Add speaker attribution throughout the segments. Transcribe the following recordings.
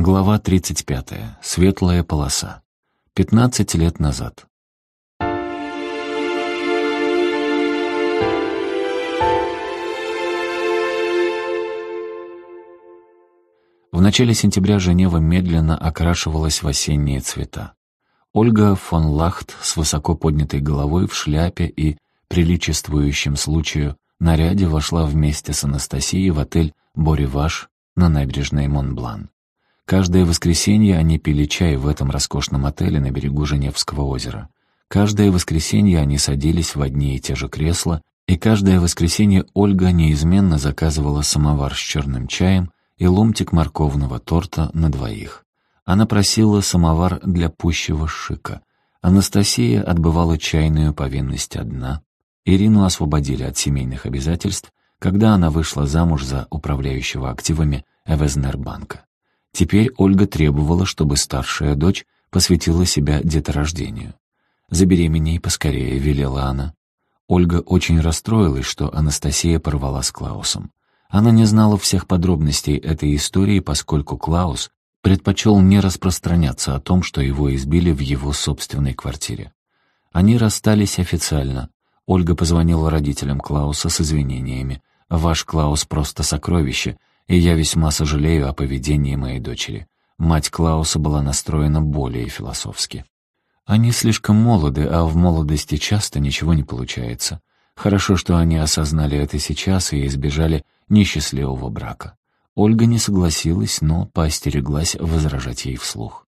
Speaker 1: Глава 35. Светлая полоса. 15 лет назад. В начале сентября Женева медленно окрашивалась в осенние цвета. Ольга фон Лахт с высоко поднятой головой в шляпе и приличествующем случаю наряде вошла вместе с Анастасией в отель «Бориваш» на набережной Монблан. Каждое воскресенье они пили чай в этом роскошном отеле на берегу Женевского озера. Каждое воскресенье они садились в одни и те же кресла, и каждое воскресенье Ольга неизменно заказывала самовар с черным чаем и ломтик морковного торта на двоих. Она просила самовар для пущего шика. Анастасия отбывала чайную повинность одна. Ирину освободили от семейных обязательств, когда она вышла замуж за управляющего активами Эвезнербанка. Теперь Ольга требовала, чтобы старшая дочь посвятила себя деторождению. «Забеременей поскорее», — велела она. Ольга очень расстроилась, что Анастасия порвала с Клаусом. Она не знала всех подробностей этой истории, поскольку Клаус предпочел не распространяться о том, что его избили в его собственной квартире. Они расстались официально. Ольга позвонила родителям Клауса с извинениями. «Ваш Клаус просто сокровище, и я весьма сожалею о поведении моей дочери. Мать Клауса была настроена более философски. Они слишком молоды, а в молодости часто ничего не получается. Хорошо, что они осознали это сейчас и избежали несчастливого брака. Ольга не согласилась, но поостереглась возражать ей вслух.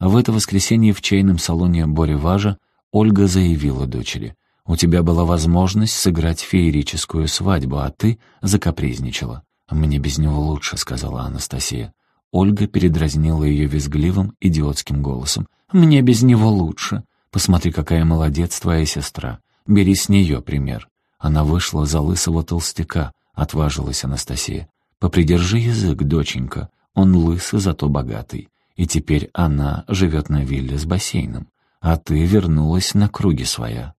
Speaker 1: В это воскресенье в чайном салоне Бореважа Ольга заявила дочери, «У тебя была возможность сыграть феерическую свадьбу, а ты закапризничала. «Мне без него лучше», — сказала Анастасия. Ольга передразнила ее визгливым, идиотским голосом. «Мне без него лучше. Посмотри, какая молодец твоя сестра. Бери с нее пример». Она вышла за лысого толстяка, отважилась Анастасия. «Попридержи язык, доченька. Он лысый, зато богатый. И теперь она живет на вилле с бассейном. А ты вернулась на круги своя».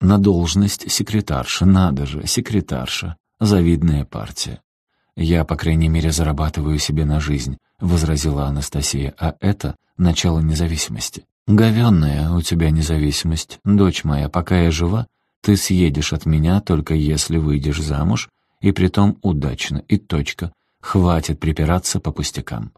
Speaker 1: «На должность секретарша, надо же, секретарша. Завидная партия. «Я, по крайней мере, зарабатываю себе на жизнь», — возразила Анастасия, «а это начало независимости». «Говенная у тебя независимость. Дочь моя, пока я жива, ты съедешь от меня, только если выйдешь замуж, и притом удачно, и точка. Хватит припираться по пустякам».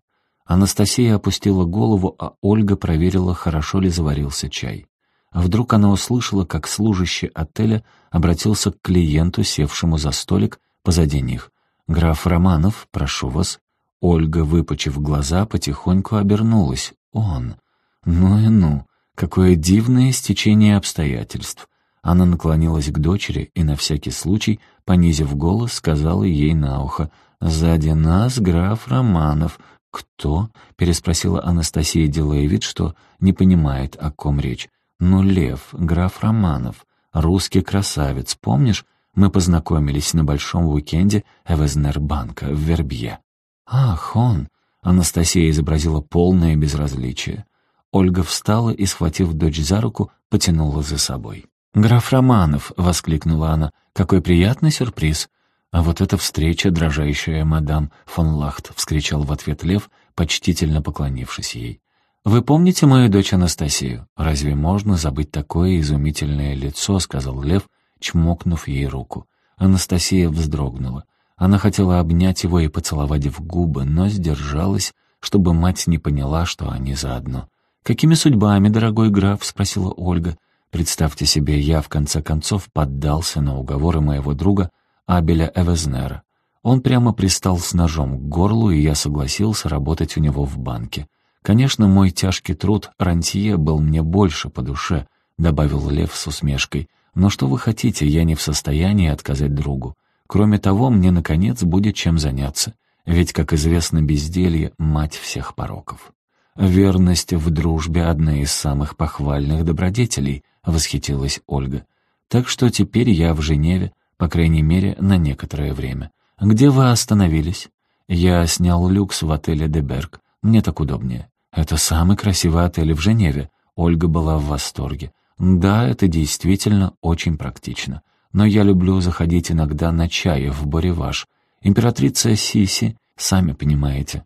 Speaker 1: Анастасия опустила голову, а Ольга проверила, хорошо ли заварился чай. Вдруг она услышала, как служащий отеля обратился к клиенту, севшему за столик позади них. «Граф Романов, прошу вас». Ольга, выпучив глаза, потихоньку обернулась. «Он». «Ну и ну, какое дивное стечение обстоятельств». Она наклонилась к дочери и на всякий случай, понизив голос, сказала ей на ухо. «Сзади нас граф Романов». «Кто?» — переспросила Анастасия, делая вид, что не понимает, о ком речь. «Ну, Лев, граф Романов, русский красавец, помнишь, мы познакомились на большом уикенде Эвезнербанка в Вербье. «Ах, он!» — Анастасия изобразила полное безразличие. Ольга встала и, схватив дочь за руку, потянула за собой. «Граф Романов!» — воскликнула она. «Какой приятный сюрприз!» «А вот эта встреча, дрожащая мадам фон Лахт!» — вскричал в ответ Лев, почтительно поклонившись ей. «Вы помните мою дочь Анастасию? Разве можно забыть такое изумительное лицо?» — сказал Лев, чмокнув ей руку. Анастасия вздрогнула. Она хотела обнять его и поцеловать в губы, но сдержалась, чтобы мать не поняла, что они заодно. «Какими судьбами, дорогой граф?» — спросила Ольга. «Представьте себе, я в конце концов поддался на уговоры моего друга Абеля Эвезнера. Он прямо пристал с ножом к горлу, и я согласился работать у него в банке. Конечно, мой тяжкий труд рантье был мне больше по душе», — добавил Лев с усмешкой. Но что вы хотите, я не в состоянии отказать другу. Кроме того, мне, наконец, будет чем заняться. Ведь, как известно, безделье — мать всех пороков. «Верность в дружбе — одна из самых похвальных добродетелей», — восхитилась Ольга. «Так что теперь я в Женеве, по крайней мере, на некоторое время. Где вы остановились?» «Я снял люкс в отеле «Деберг». Мне так удобнее. Это самый красивый отель в Женеве». Ольга была в восторге. Да, это действительно очень практично. Но я люблю заходить иногда на чай в Бореваш. Императрица Сиси, сами понимаете.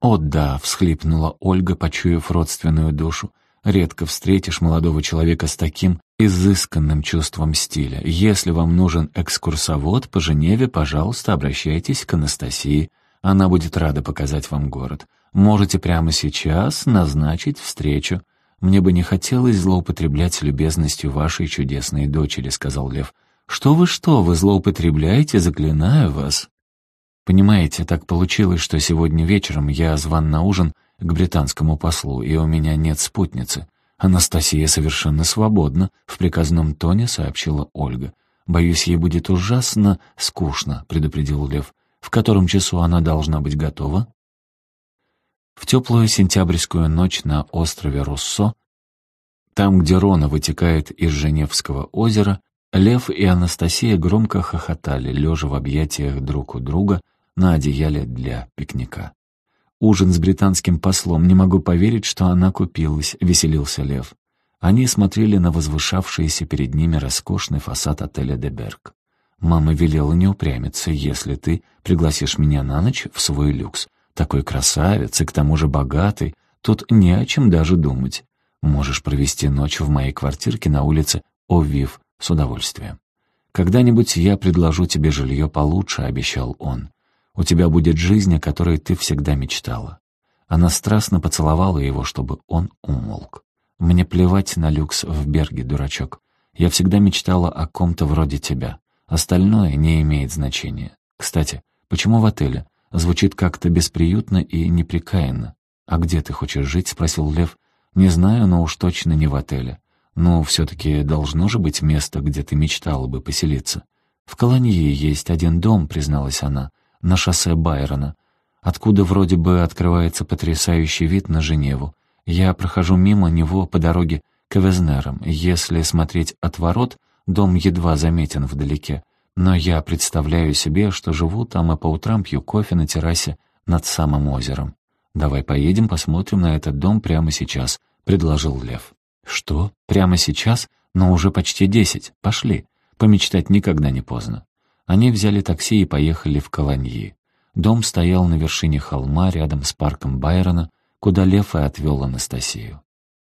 Speaker 1: «О да», — всхлипнула Ольга, почуяв родственную душу. «Редко встретишь молодого человека с таким изысканным чувством стиля. Если вам нужен экскурсовод по Женеве, пожалуйста, обращайтесь к Анастасии. Она будет рада показать вам город. Можете прямо сейчас назначить встречу. Мне бы не хотелось злоупотреблять любезностью вашей чудесной дочери», — сказал Лев. «Что вы, что, вы злоупотребляете, заклинаю вас». Понимаете, так получилось, что сегодня вечером я зван на ужин к британскому послу, и у меня нет спутницы. Анастасия совершенно свободна, в приказном тоне сообщила Ольга. Боюсь, ей будет ужасно скучно, предупредил Лев. В котором часу она должна быть готова? В теплую сентябрьскую ночь на острове Руссо, там, где Рона вытекает из Женевского озера, Лев и Анастасия громко хохотали, лежа в объятиях друг у друга, на одеяле для пикника. «Ужин с британским послом, не могу поверить, что она купилась», — веселился Лев. Они смотрели на возвышавшийся перед ними роскошный фасад отеля «Деберг». «Мама велела не упрямиться, если ты пригласишь меня на ночь в свой люкс. Такой красавец и к тому же богатый, тут не о чем даже думать. Можешь провести ночь в моей квартирке на улице Овив с удовольствием. Когда-нибудь я предложу тебе жилье получше», — обещал он. У тебя будет жизнь, о которой ты всегда мечтала». Она страстно поцеловала его, чтобы он умолк. «Мне плевать на люкс в Берге, дурачок. Я всегда мечтала о ком-то вроде тебя. Остальное не имеет значения. Кстати, почему в отеле? Звучит как-то бесприютно и неприкаянно. «А где ты хочешь жить?» — спросил Лев. «Не знаю, но уж точно не в отеле. Ну, все-таки должно же быть место, где ты мечтала бы поселиться». «В Колонии есть один дом», — призналась она на шоссе Байрона, откуда вроде бы открывается потрясающий вид на Женеву. Я прохожу мимо него по дороге к Эвезнерам. Если смотреть от ворот, дом едва заметен вдалеке. Но я представляю себе, что живу там и по утрам пью кофе на террасе над самым озером. «Давай поедем, посмотрим на этот дом прямо сейчас», — предложил Лев. «Что? Прямо сейчас? Но уже почти десять. Пошли. Помечтать никогда не поздно». Они взяли такси и поехали в Колоньи. Дом стоял на вершине холма рядом с парком Байрона, куда Лев и отвел Анастасию.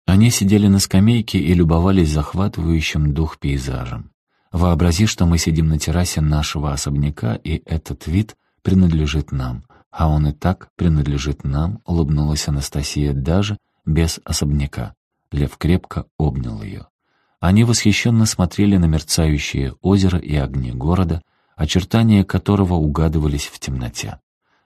Speaker 1: Они сидели на скамейке и любовались захватывающим дух пейзажем. Вообрази, что мы сидим на террасе нашего особняка, и этот вид принадлежит нам. А он и так принадлежит нам, улыбнулась Анастасия даже без особняка. Лев крепко обнял ее. Они восхищенно смотрели на мерцающее озеро и огни города, очертания которого угадывались в темноте.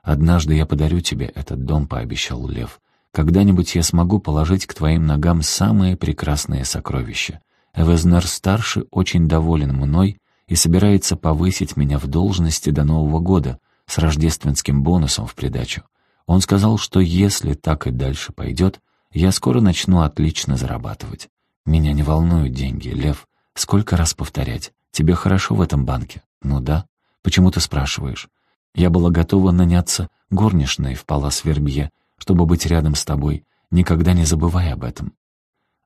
Speaker 1: «Однажды я подарю тебе этот дом», — пообещал Лев. «Когда-нибудь я смогу положить к твоим ногам самые прекрасные сокровища. Эвезнер-старший очень доволен мной и собирается повысить меня в должности до Нового года с рождественским бонусом в придачу. Он сказал, что если так и дальше пойдет, я скоро начну отлично зарабатывать. Меня не волнуют деньги, Лев. Сколько раз повторять? Тебе хорошо в этом банке? «Ну да. Почему ты спрашиваешь? Я была готова наняться горничной в Палас Вербье, чтобы быть рядом с тобой. Никогда не забывай об этом».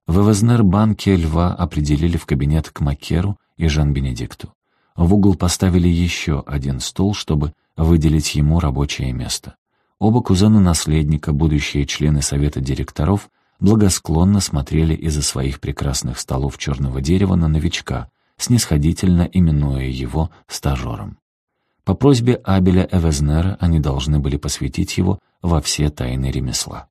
Speaker 1: В Эвезнер-банке льва определили в кабинет к Макеру и Жан-Бенедикту. В угол поставили еще один стол, чтобы выделить ему рабочее место. Оба кузена-наследника, будущие члены совета директоров, благосклонно смотрели из-за своих прекрасных столов черного дерева на новичка, снисходительно именуя его стажером. По просьбе Абеля Эвезнера они должны были посвятить его во все тайны ремесла.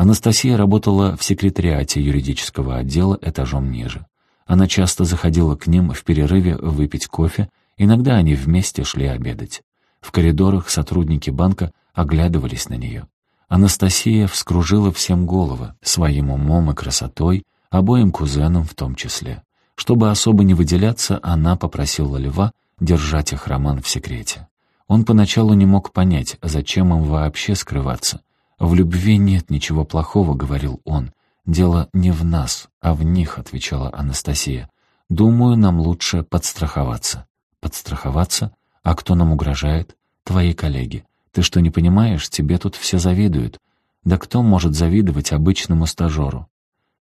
Speaker 1: Анастасия работала в секретариате юридического отдела этажом ниже. Она часто заходила к ним в перерыве выпить кофе, иногда они вместе шли обедать. В коридорах сотрудники банка оглядывались на нее. Анастасия вскружила всем головы, своим умом и красотой, обоим кузенам в том числе. Чтобы особо не выделяться, она попросила Льва держать их роман в секрете. Он поначалу не мог понять, зачем им вообще скрываться. «В любви нет ничего плохого», — говорил он. «Дело не в нас, а в них», — отвечала Анастасия. «Думаю, нам лучше подстраховаться». «Подстраховаться? А кто нам угрожает?» «Твои коллеги. Ты что, не понимаешь? Тебе тут все завидуют. Да кто может завидовать обычному стажеру?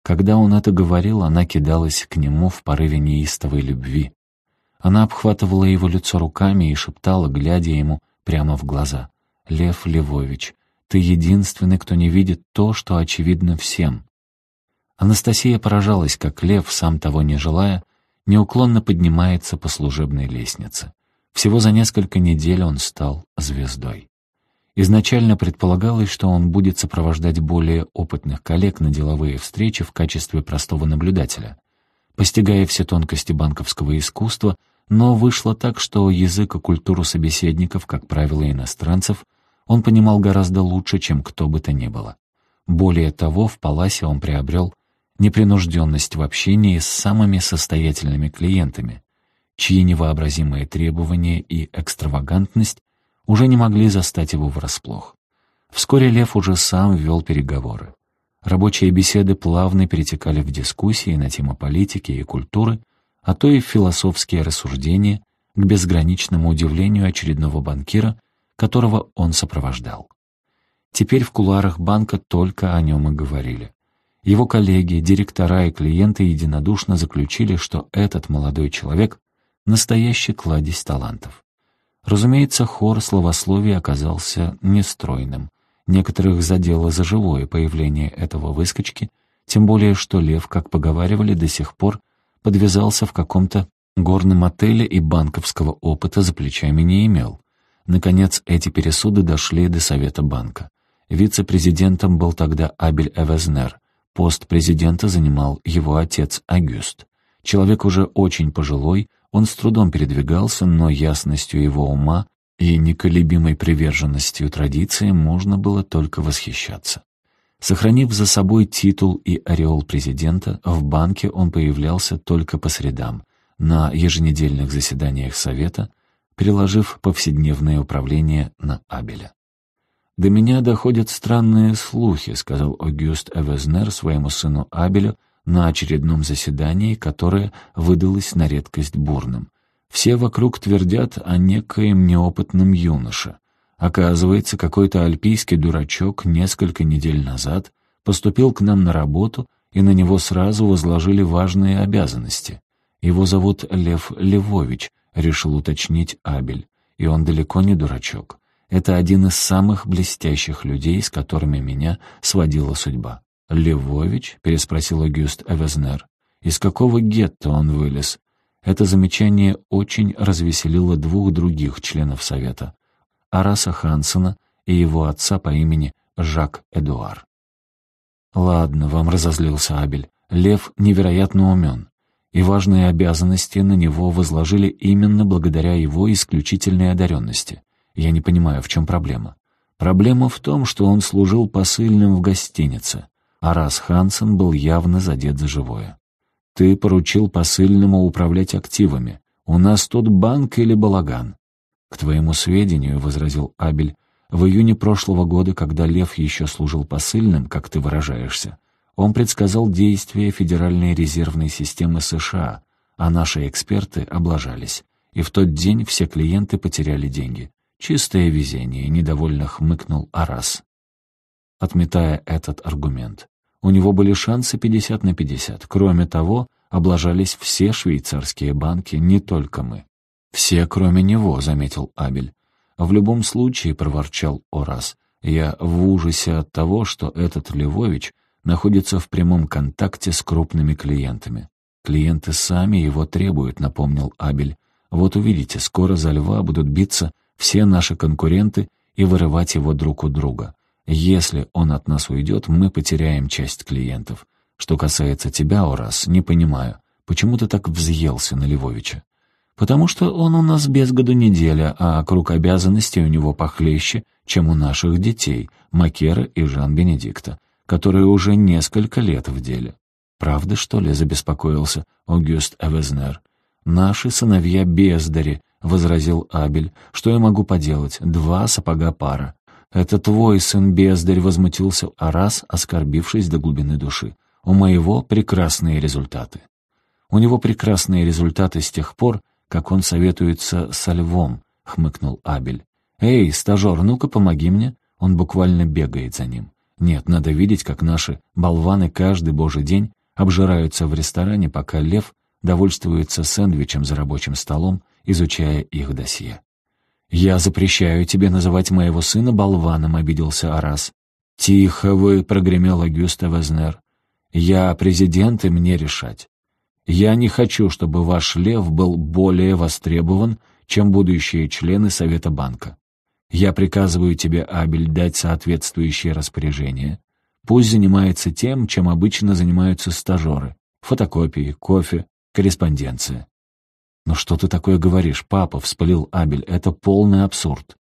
Speaker 1: Когда он это говорил, она кидалась к нему в порыве неистовой любви. Она обхватывала его лицо руками и шептала, глядя ему прямо в глаза. «Лев Левович, Ты единственный, кто не видит то, что очевидно всем. Анастасия поражалась, как лев, сам того не желая, неуклонно поднимается по служебной лестнице. Всего за несколько недель он стал звездой. Изначально предполагалось, что он будет сопровождать более опытных коллег на деловые встречи в качестве простого наблюдателя. Постигая все тонкости банковского искусства, но вышло так, что язык и культуру собеседников, как правило, иностранцев, он понимал гораздо лучше, чем кто бы то ни было. Более того, в Паласе он приобрел непринужденность в общении с самыми состоятельными клиентами, чьи невообразимые требования и экстравагантность уже не могли застать его врасплох. Вскоре Лев уже сам вел переговоры. Рабочие беседы плавно перетекали в дискуссии на темы политики и культуры, а то и философские рассуждения, к безграничному удивлению очередного банкира, которого он сопровождал. Теперь в кулуарах банка только о нем и говорили. Его коллеги, директора и клиенты единодушно заключили, что этот молодой человек — настоящий кладезь талантов. Разумеется, хор словословия оказался нестройным. Некоторых задело за живое появление этого выскочки, тем более что Лев, как поговаривали, до сих пор подвязался в каком-то горном отеле и банковского опыта за плечами не имел. Наконец, эти пересуды дошли до Совета банка. Вице-президентом был тогда Абель Эвезнер, Пост президента занимал его отец Агюст. Человек уже очень пожилой, он с трудом передвигался, но ясностью его ума и неколебимой приверженностью традициям можно было только восхищаться. Сохранив за собой титул и ореол президента, в банке он появлялся только по средам, на еженедельных заседаниях Совета, переложив повседневное управление на Абеля. «До меня доходят странные слухи», — сказал Огюст Эвезнер своему сыну Абелю на очередном заседании, которое выдалось на редкость бурным. «Все вокруг твердят о некоем неопытном юноше. Оказывается, какой-то альпийский дурачок несколько недель назад поступил к нам на работу, и на него сразу возложили важные обязанности. Его зовут Лев Левович», — решил уточнить Абель, и он далеко не дурачок. Это один из самых блестящих людей, с которыми меня сводила судьба. «Левович?» — переспросил Агюст Эвезнер. «Из какого гетто он вылез?» Это замечание очень развеселило двух других членов Совета — Араса Хансена и его отца по имени Жак Эдуар. «Ладно, вам разозлился Абель. Лев невероятно умен, и важные обязанности на него возложили именно благодаря его исключительной одаренности. Я не понимаю, в чем проблема. Проблема в том, что он служил посыльным в гостинице, а раз Хансен был явно задет за живое. Ты поручил посыльному управлять активами. У нас тут банк или балаган. К твоему сведению, — возразил Абель, — в июне прошлого года, когда Лев еще служил посыльным, как ты выражаешься, он предсказал действия Федеральной резервной системы США, а наши эксперты облажались. И в тот день все клиенты потеряли деньги. «Чистое везение», — недовольно хмыкнул Арас, отметая этот аргумент. У него были шансы 50 на 50. Кроме того, облажались все швейцарские банки, не только мы. «Все, кроме него», — заметил Абель. «В любом случае», — проворчал Орас, — «я в ужасе от того, что этот Львович находится в прямом контакте с крупными клиентами. Клиенты сами его требуют», — напомнил Абель. «Вот увидите, скоро за льва будут биться все наши конкуренты и вырывать его друг у друга. Если он от нас уйдет, мы потеряем часть клиентов. Что касается тебя, Орас, не понимаю, почему ты так взъелся на Львовича? Потому что он у нас без году неделя, а круг обязанностей у него похлеще, чем у наших детей, Макера и Жан-Бенедикта, которые уже несколько лет в деле. «Правда, что ли?» — забеспокоился Огюст Эвезнер. «Наши сыновья бездари, — возразил Абель. «Что я могу поделать? Два сапога пара». «Это твой сын бездарь», — возмутился Арас, оскорбившись до глубины души. «У моего прекрасные результаты». «У него прекрасные результаты с тех пор, как он советуется со львом», — хмыкнул Абель. «Эй, стажер, ну-ка помоги мне». Он буквально бегает за ним. Нет, надо видеть, как наши болваны каждый божий день обжираются в ресторане, пока лев довольствуется сэндвичем за рабочим столом изучая их досье. «Я запрещаю тебе называть моего сына болваном», — обиделся Арас. «Тихо вы», — прогремел Агюста Везнер. «Я президент, и мне решать. Я не хочу, чтобы ваш лев был более востребован, чем будущие члены Совета банка. Я приказываю тебе, Абель, дать соответствующее распоряжение. Пусть занимается тем, чем обычно занимаются стажеры. Фотокопии, кофе, корреспонденция. «Ну что ты такое говоришь, папа?» — вспылил Абель. «Это полный абсурд».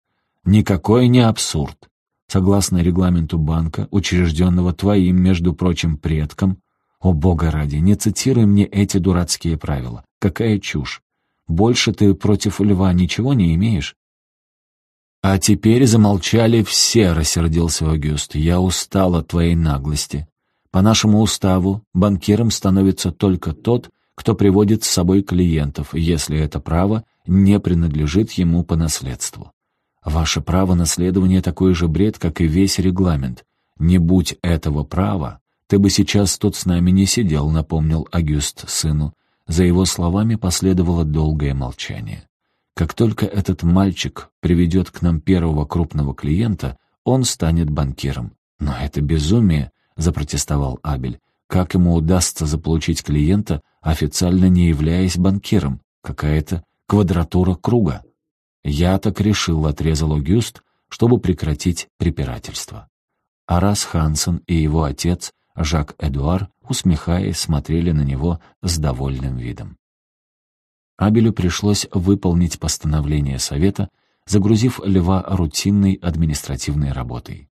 Speaker 1: «Никакой не абсурд. Согласно регламенту банка, учрежденного твоим, между прочим, предком, о бога ради, не цитируй мне эти дурацкие правила. Какая чушь. Больше ты против льва ничего не имеешь?» «А теперь замолчали все», — рассердился Аугюст. «Я устал от твоей наглости. По нашему уставу банкиром становится только тот, кто приводит с собой клиентов, если это право не принадлежит ему по наследству. Ваше право наследования такой же бред, как и весь регламент. Не будь этого права, ты бы сейчас тут с нами не сидел, напомнил Агюст сыну. За его словами последовало долгое молчание. Как только этот мальчик приведет к нам первого крупного клиента, он станет банкиром. Но это безумие, запротестовал Абель. Как ему удастся заполучить клиента, официально не являясь банкиром? Какая-то квадратура круга. «Я так решил», — отрезал Огюст, чтобы прекратить препирательство. Арас Хансен и его отец, Жак-Эдуар, усмехаясь, смотрели на него с довольным видом. Абелю пришлось выполнить постановление совета, загрузив Льва рутинной административной работой.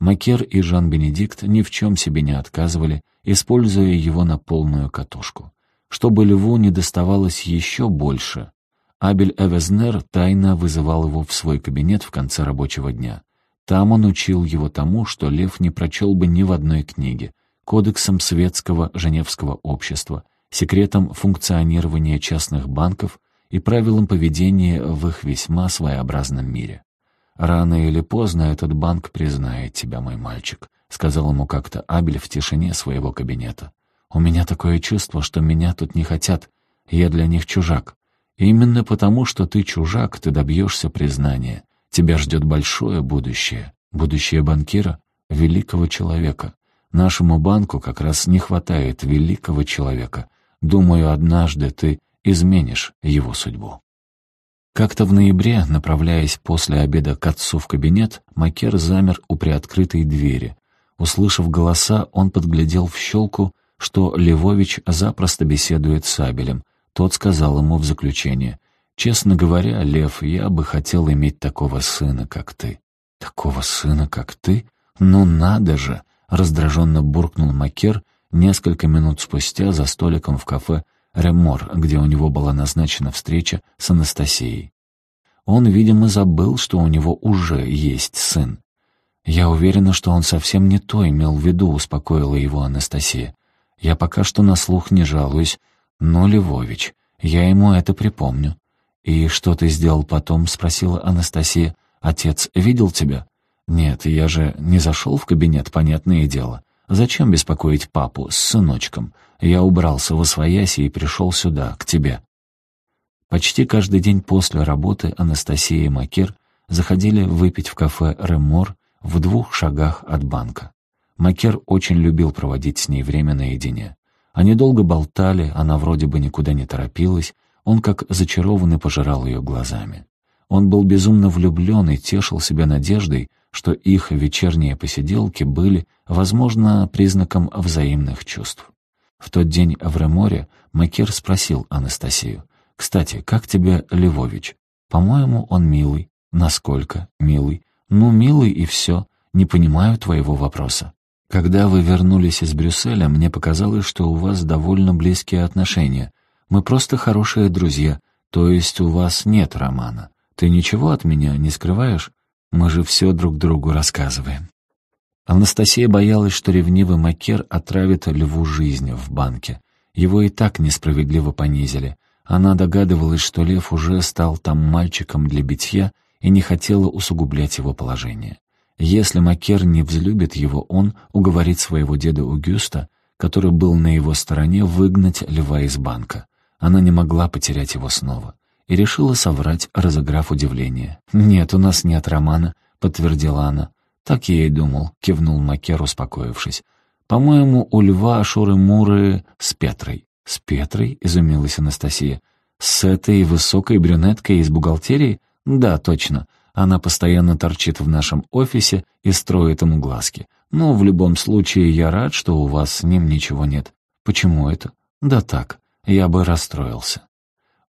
Speaker 1: Макер и Жан-Бенедикт ни в чем себе не отказывали, используя его на полную катушку. Чтобы Льву не доставалось еще больше, Абель Эвезнер тайно вызывал его в свой кабинет в конце рабочего дня. Там он учил его тому, что Лев не прочел бы ни в одной книге, кодексом светского Женевского общества, секретом функционирования частных банков и правилам поведения в их весьма своеобразном мире. «Рано или поздно этот банк признает тебя, мой мальчик», — сказал ему как-то Абель в тишине своего кабинета. «У меня такое чувство, что меня тут не хотят. Я для них чужак. Именно потому, что ты чужак, ты добьешься признания. Тебя ждет большое будущее. Будущее банкира — великого человека. Нашему банку как раз не хватает великого человека. Думаю, однажды ты изменишь его судьбу». Как-то в ноябре, направляясь после обеда к отцу в кабинет, Макер замер у приоткрытой двери. Услышав голоса, он подглядел в щелку, что Левович запросто беседует с Абелем. Тот сказал ему в заключение, «Честно говоря, Лев, я бы хотел иметь такого сына, как ты». «Такого сына, как ты? Ну надо же!» — раздраженно буркнул Макер несколько минут спустя за столиком в кафе Ремор, где у него была назначена встреча с Анастасией. Он, видимо, забыл, что у него уже есть сын. «Я уверена, что он совсем не то имел в виду», — успокоила его Анастасия. «Я пока что на слух не жалуюсь, но, Львович, я ему это припомню». «И что ты сделал потом?» — спросила Анастасия. «Отец видел тебя?» «Нет, я же не зашел в кабинет, понятное дело. Зачем беспокоить папу с сыночком? Я убрался во свояси и пришел сюда, к тебе». Почти каждый день после работы Анастасия и Макер заходили выпить в кафе «Ремор» в двух шагах от банка. Макер очень любил проводить с ней время наедине. Они долго болтали, она вроде бы никуда не торопилась, он как зачарованный пожирал ее глазами. Он был безумно влюблен и тешил себя надеждой, что их вечерние посиделки были, возможно, признаком взаимных чувств. В тот день в Реморе Макер спросил Анастасию, «Кстати, как тебе Львович? По-моему, он милый. Насколько милый? Ну, милый и все. Не понимаю твоего вопроса. Когда вы вернулись из Брюсселя, мне показалось, что у вас довольно близкие отношения. Мы просто хорошие друзья, то есть у вас нет романа. Ты ничего от меня не скрываешь? Мы же все друг другу рассказываем». Анастасия боялась, что ревнивый Макер отравит Льву жизнь в банке. Его и так несправедливо понизили. Она догадывалась, что Лев уже стал там мальчиком для битья и не хотела усугублять его положение. Если Макер не взлюбит его, он уговорит своего деда Угюста, который был на его стороне, выгнать Льва из банка. Она не могла потерять его снова. И решила соврать, разыграв удивление. «Нет, у нас нет романа», — подтвердила она. «Так я и думал», — кивнул Макер, успокоившись. «По-моему, у Льва Шуры-Муры с Петрой». «С Петрой?» — изумилась Анастасия. «С этой высокой брюнеткой из бухгалтерии?» «Да, точно. Она постоянно торчит в нашем офисе и строит ему глазки. Но в любом случае я рад, что у вас с ним ничего нет. Почему это? Да так, я бы расстроился».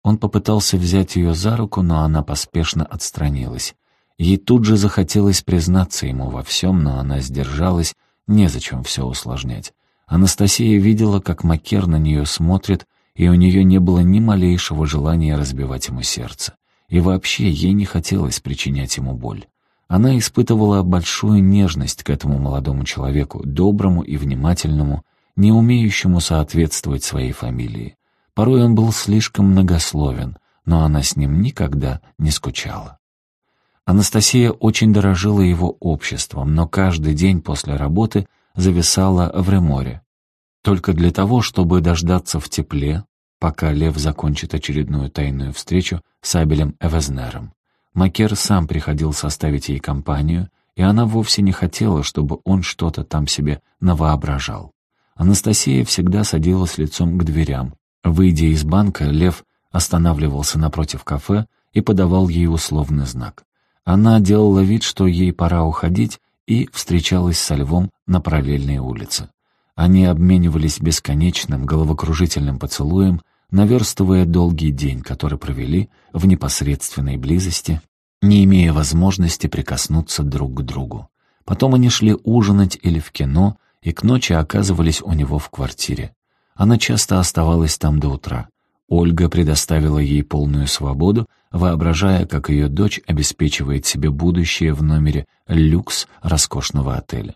Speaker 1: Он попытался взять ее за руку, но она поспешно отстранилась. Ей тут же захотелось признаться ему во всем, но она сдержалась, незачем все усложнять. Анастасия видела, как Макер на нее смотрит, и у нее не было ни малейшего желания разбивать ему сердце. И вообще ей не хотелось причинять ему боль. Она испытывала большую нежность к этому молодому человеку, доброму и внимательному, не умеющему соответствовать своей фамилии. Порой он был слишком многословен, но она с ним никогда не скучала. Анастасия очень дорожила его обществом, но каждый день после работы зависала в реморе. Только для того, чтобы дождаться в тепле, пока Лев закончит очередную тайную встречу с Абелем Эвезнером. Макер сам приходил составить ей компанию, и она вовсе не хотела, чтобы он что-то там себе навоображал. Анастасия всегда садилась лицом к дверям. Выйдя из банка, Лев останавливался напротив кафе и подавал ей условный знак. Она делала вид, что ей пора уходить, и встречалась со Львом на параллельной улице. Они обменивались бесконечным головокружительным поцелуем, наверстывая долгий день, который провели в непосредственной близости, не имея возможности прикоснуться друг к другу. Потом они шли ужинать или в кино, и к ночи оказывались у него в квартире. Она часто оставалась там до утра. Ольга предоставила ей полную свободу, воображая, как ее дочь обеспечивает себе будущее в номере «Люкс» роскошного отеля.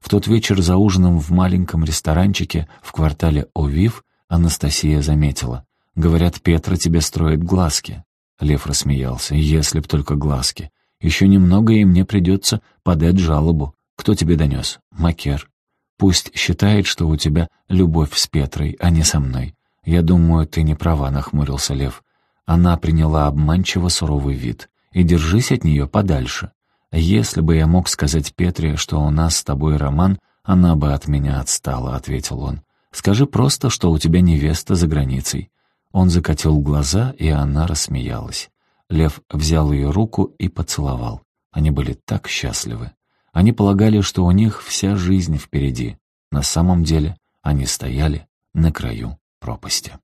Speaker 1: В тот вечер за ужином в маленьком ресторанчике в квартале Овив Анастасия заметила. «Говорят, Петра тебе строит глазки». Лев рассмеялся. «Если б только глазки. Еще немного, и мне придется подать жалобу. Кто тебе донес?» «Макер». «Пусть считает, что у тебя любовь с Петрой, а не со мной. «Я думаю, ты не права», — нахмурился Лев. Она приняла обманчиво суровый вид. «И держись от нее подальше. Если бы я мог сказать Петре, что у нас с тобой роман, она бы от меня отстала», — ответил он. «Скажи просто, что у тебя невеста за границей». Он закатил глаза, и она рассмеялась. Лев взял ее руку и поцеловал. Они были так счастливы. Они полагали, что у них вся жизнь впереди. На самом деле они стояли на краю пропасти.